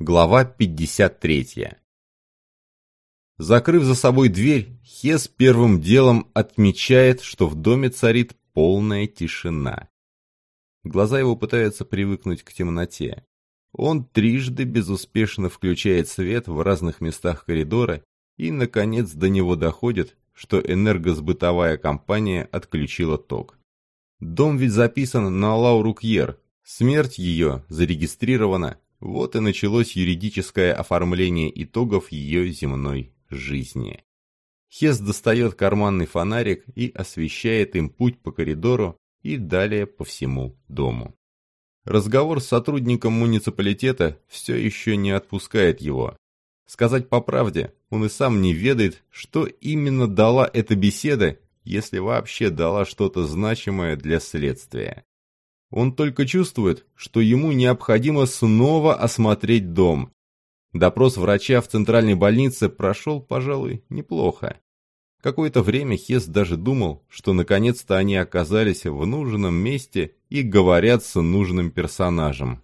Глава 53. Закрыв за собой дверь, Хес первым делом отмечает, что в доме царит полная тишина. Глаза его пытаются привыкнуть к темноте. Он трижды безуспешно включает свет в разных местах коридора и, наконец, до него доходит, что энергосбытовая компания отключила ток. Дом ведь записан на Лауру Кьер, смерть ее зарегистрирована, вот и началось юридическое оформление итогов ее земной жизни. Хес достает карманный фонарик и освещает им путь по коридору и далее по всему дому. Разговор с сотрудником муниципалитета все еще не отпускает его. Сказать по правде, он и сам не ведает, что именно дала эта беседа, если вообще дала что-то значимое для следствия. Он только чувствует, что ему необходимо снова осмотреть дом. Допрос врача в центральной больнице прошел, пожалуй, неплохо. Какое-то время Хес даже думал, что наконец-то они оказались в нужном месте и говорят с нужным персонажем.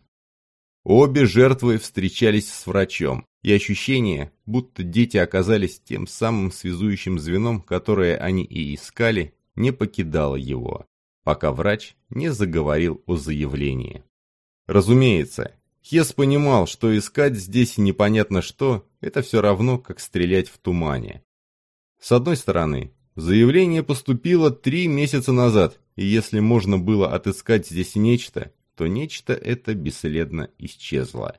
Обе жертвы встречались с врачом, и ощущение, будто дети оказались тем самым связующим звеном, которое они и искали, не покидало его пока врач не заговорил о заявлении. Разумеется, Хес понимал, что искать здесь непонятно что, это все равно, как стрелять в тумане. С одной стороны, заявление поступило три месяца назад, и если можно было отыскать здесь нечто, то нечто это бесследно исчезло.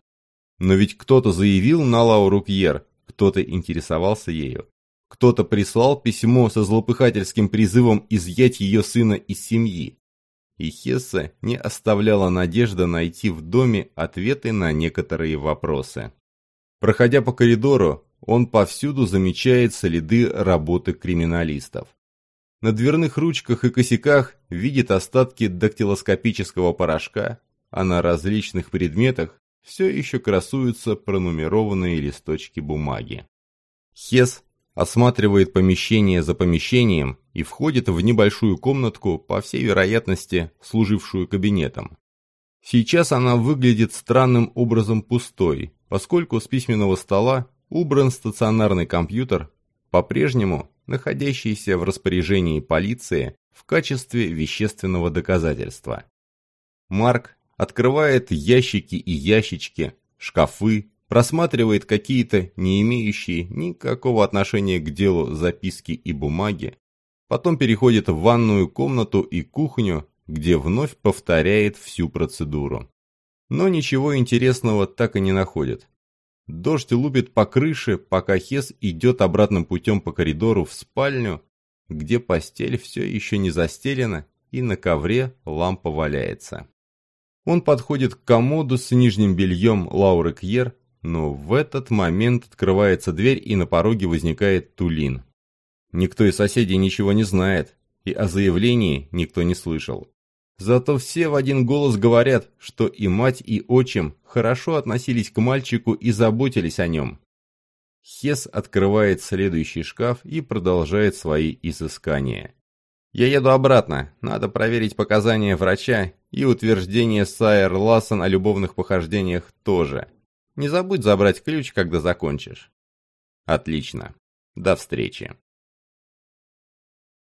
Но ведь кто-то заявил на Лауру Кьер, кто-то интересовался ею, кто-то прислал письмо со злопыхательским призывом изъять ее сына из семьи. И Хесса не оставляла надежда найти в доме ответы на некоторые вопросы. Проходя по коридору, он повсюду замечает следы работы криминалистов. На дверных ручках и косяках видит остатки дактилоскопического порошка, а на различных предметах все еще красуются пронумерованные листочки бумаги. Хес осматривает помещение за помещением и входит в небольшую комнатку, по всей вероятности, служившую кабинетом. Сейчас она выглядит странным образом пустой, поскольку с письменного стола убран стационарный компьютер, по-прежнему находящийся в распоряжении полиции в качестве вещественного доказательства. Марк открывает ящики и ящички, шкафы, просматривает какие-то не имеющие никакого отношения к делу записки и бумаги, потом переходит в ванную комнату и кухню, где вновь повторяет всю процедуру. Но ничего интересного так и не находит. Дождь лупит по крыше, пока Хес идет обратным путем по коридору в спальню, где постель все еще не застелена и на ковре лампа валяется. Он подходит к комоду с нижним бельем Лауры Кьер но в этот момент открывается дверь, и на пороге возникает Тулин. Никто из соседей ничего не знает, и о заявлении никто не слышал. Зато все в один голос говорят, что и мать, и отчим хорошо относились к мальчику и заботились о нем. Хес открывает следующий шкаф и продолжает свои изыскания. «Я еду обратно. Надо проверить показания врача и утверждение Сайер Лассен о любовных похождениях тоже. Не забудь забрать ключ, когда закончишь. Отлично. До встречи.